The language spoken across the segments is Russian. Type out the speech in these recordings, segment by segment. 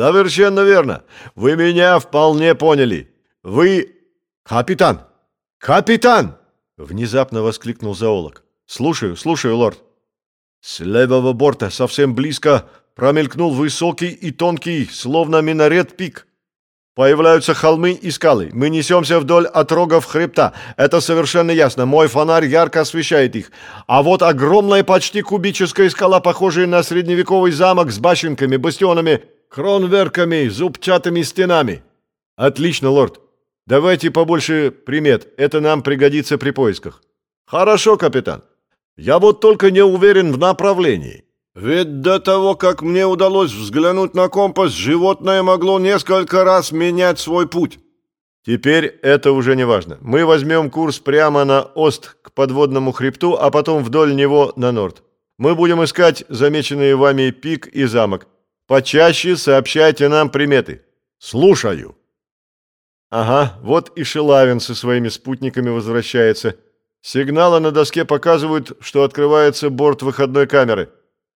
Совершенно верно. Вы меня вполне поняли. Вы... Капитан! Капитан! Внезапно воскликнул зоолог. Слушаю, слушаю, лорд. С левого борта, совсем близко, промелькнул высокий и тонкий, словно минарет пик. Появляются холмы и скалы. Мы несемся вдоль отрогов хребта. Это совершенно ясно. Мой фонарь ярко освещает их. А вот огромная, почти кубическая скала, похожая на средневековый замок с башенками, бастионами, кронверками, зубчатыми стенами. Отлично, лорд. Давайте побольше примет. Это нам пригодится при поисках. Хорошо, капитан. Я вот только не уверен в направлении. Ведь до того, как мне удалось взглянуть на компас, животное могло несколько раз менять свой путь. Теперь это уже не важно. Мы возьмем курс прямо на ост к подводному хребту, а потом вдоль него на норд. Мы будем искать замеченные вами пик и замок. Почаще сообщайте нам приметы. Слушаю. Ага, вот и Шелавин со своими спутниками возвращается. Сигналы на доске показывают, что открывается борт выходной камеры.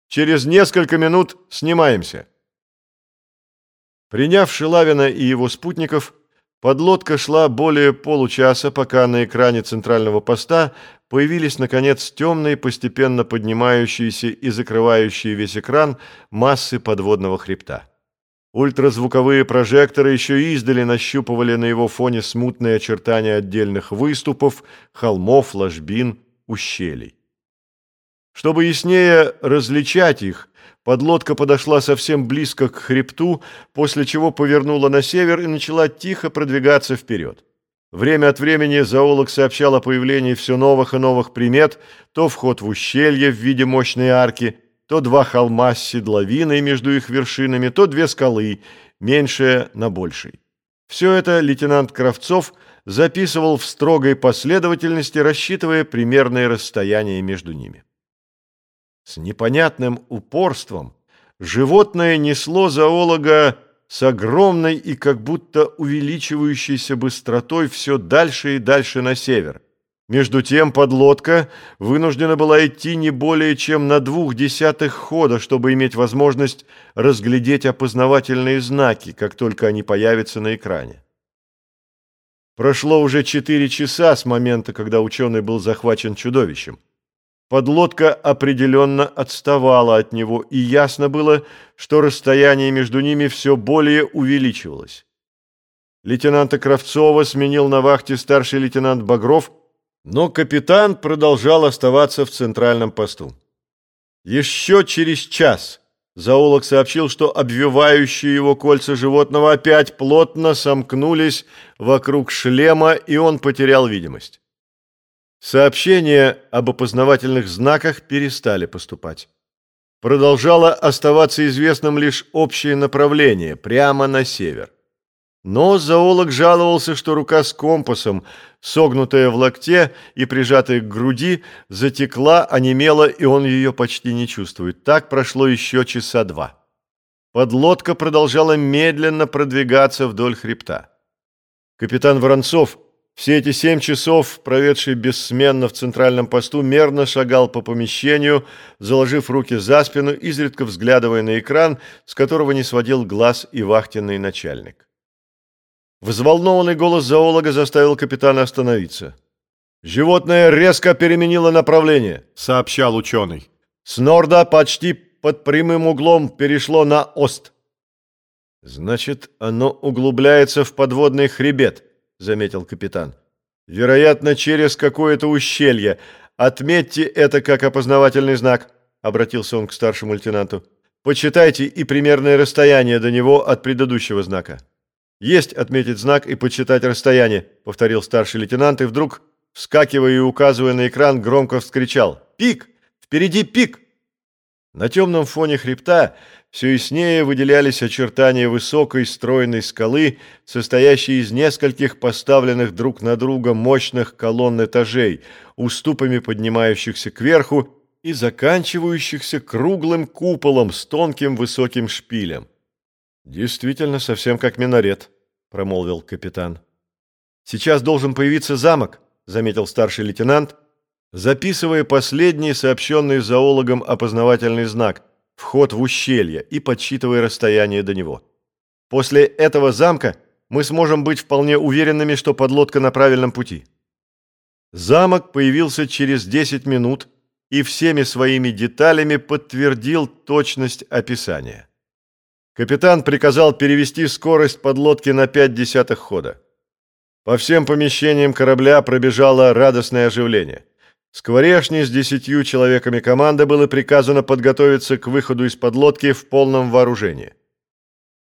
Через несколько минут снимаемся. Приняв Шилавина и его спутников, подлодка шла более получаса, пока на экране центрального поста появились, наконец, темные, постепенно поднимающиеся и закрывающие весь экран массы подводного хребта. Ультразвуковые прожекторы еще издали нащупывали на его фоне смутные очертания отдельных выступов, холмов, ложбин, ущелий. Чтобы яснее различать их, подлодка подошла совсем близко к хребту, после чего повернула на север и начала тихо продвигаться вперед. Время от времени зоолог сообщал о появлении все новых и новых примет, то вход в ущелье в виде мощной арки, то два холма с седловиной между их вершинами, то две скалы, меньшая на большей. Все это лейтенант Кравцов записывал в строгой последовательности, рассчитывая примерное расстояние между ними. С непонятным упорством животное несло зоолога с огромной и как будто увеличивающейся быстротой все дальше и дальше на север. Между тем подлодка вынуждена была идти не более чем на двух десятых хода, чтобы иметь возможность разглядеть опознавательные знаки, как только они появятся на экране. Прошло уже четыре часа с момента, когда ученый был захвачен чудовищем. Подлодка определенно отставала от него, и ясно было, что расстояние между ними все более увеличивалось. Лейтенанта Кравцова сменил на вахте старший лейтенант Багров, но капитан продолжал оставаться в центральном посту. Еще через час зоолог сообщил, что обвивающие его кольца животного опять плотно сомкнулись вокруг шлема, и он потерял видимость. Сообщения об опознавательных знаках перестали поступать. Продолжало оставаться известным лишь общее направление, прямо на север. Но зоолог жаловался, что рука с компасом, согнутая в локте и прижатая к груди, затекла, онемела, и он ее почти не чувствует. Так прошло еще часа два. Подлодка продолжала медленно продвигаться вдоль хребта. Капитан Воронцов все эти семь часов, проведший бессменно в центральном посту, мерно шагал по помещению, заложив руки за спину, изредка взглядывая на экран, с которого не сводил глаз и вахтенный начальник. Взволнованный голос зоолога заставил капитана остановиться. «Животное резко переменило направление», — сообщал ученый. «С норда почти под прямым углом перешло на ост». «Значит, оно углубляется в подводный хребет», — заметил капитан. «Вероятно, через какое-то ущелье. Отметьте это как опознавательный знак», — обратился он к старшему лейтенанту. «Почитайте и примерное расстояние до него от предыдущего знака». «Есть отметить знак и подсчитать расстояние», — повторил старший лейтенант, и вдруг, вскакивая и указывая на экран, громко вскричал. «Пик! Впереди пик!» На темном фоне хребта все яснее выделялись очертания высокой стройной скалы, состоящей из нескольких поставленных друг на друга мощных колонн этажей, уступами поднимающихся кверху и заканчивающихся круглым куполом с тонким высоким шпилем. «Действительно, совсем как минарет», — промолвил капитан. «Сейчас должен появиться замок», — заметил старший лейтенант, записывая последний сообщенный зоологом опознавательный знак — вход в ущелье и подсчитывая расстояние до него. После этого замка мы сможем быть вполне уверенными, что подлодка на правильном пути. Замок появился через 10 минут и всеми своими деталями подтвердил точность описания. Капитан приказал перевести скорость подлодки на 5 десятых хода. По всем помещениям корабля пробежало радостное оживление. Скворечне с десятью человеками команды было приказано подготовиться к выходу из подлодки в полном вооружении.